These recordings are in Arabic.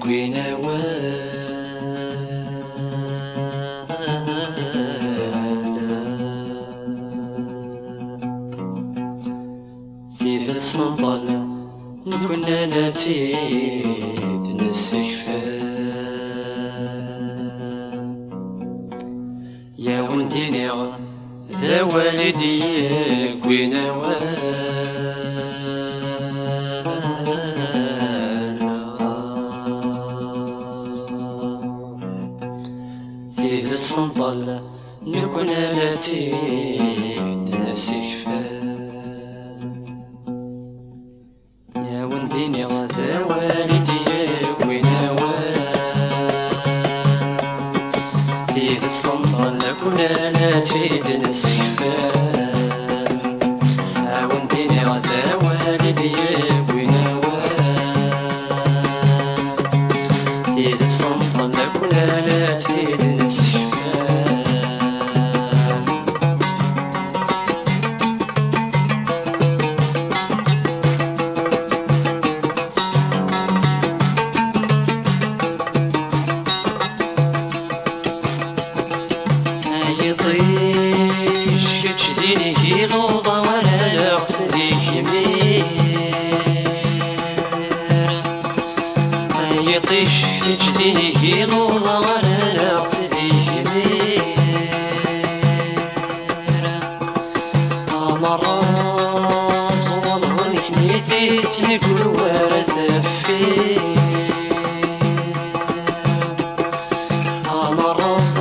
كوينا في الصنطل كنا نتيد نسكفى يا ونديني ذا كوينا في الصنطل نكون التي تنسكفى يا ونديني غدا والدي وين في الصنطل نكون التي تنسكفى يا ونديني غدا والدي وين في الصنطل نكون التي كتشديني كي غوضة وانا نغسلي كمير يطيش كتشديني كي غوضة وانا نغسلي كمير أمراض والله كنيتي تنقل ورا تفير أنا راس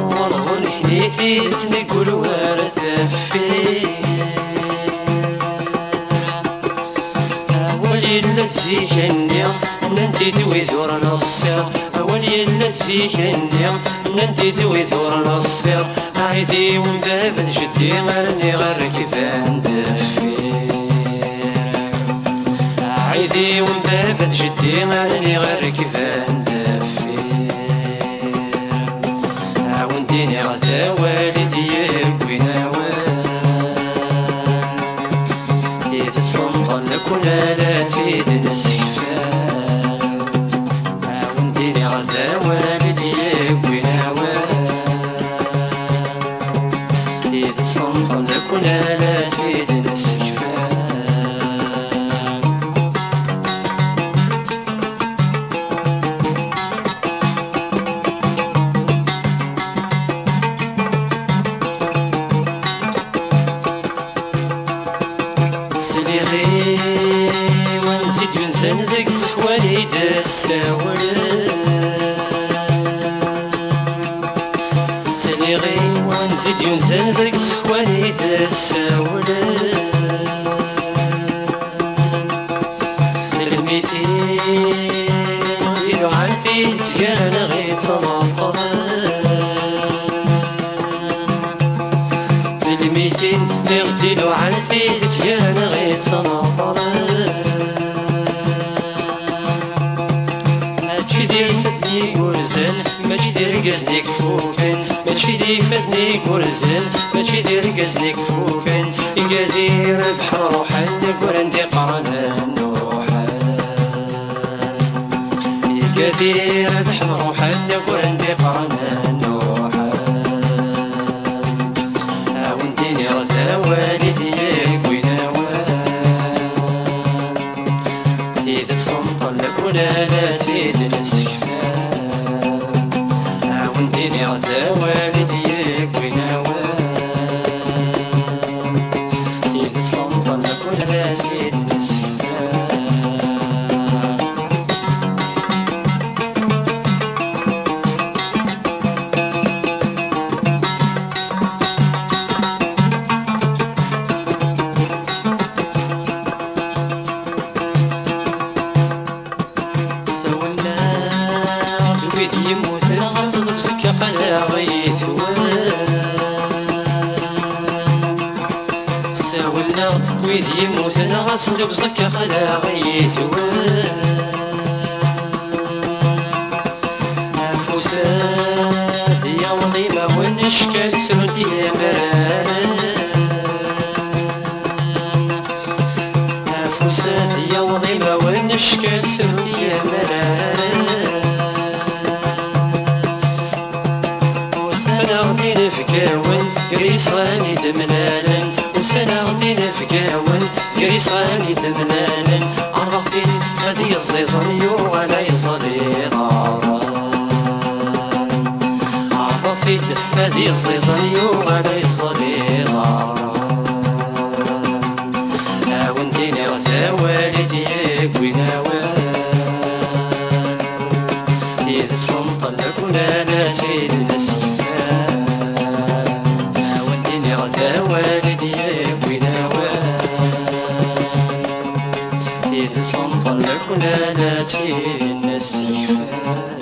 أولي اللي تزيكني ننتي دوي ثور نصير. أولي اللي تزيكني ننتي دوي ثور نصير. عيدي ومدابد جدي غرني غير دفير عيدي ومدابد جدي غرني غير كفان كل لا ونزيد ينسان ذاك سحواني دساول سليغي ونزيد ينسان ذاك دساول بالميتين نغدلو عن فيه تجان غير تناطر ماشي دير فتني قرزن ماشي دير قزنك فوكن ماشي دير فتني قرزن ماشي دير قزنك فوكن قدير بحر روحن قرن نوحن كثير بحر روحن قرن نوحن دويت يموت الغصب بسكة قناغيت ساولنا دويت يموت الغصب بسكة قناغيت فساد يا وظيمة ونشكل سردي مران يا وظيمة يشكسو يا مرارة قريصاني دمنانا وسنغ دي نفكاون قريصاني دمنانا عرفتي هذه الزيزون يو ولا يصلي عرفتي هذه الزيزون يو ولا يصلي وانتيني غثا والديك ويناوان إذ سنطلق ناتي النسيفان إذ سنطلق ناتي النسيفان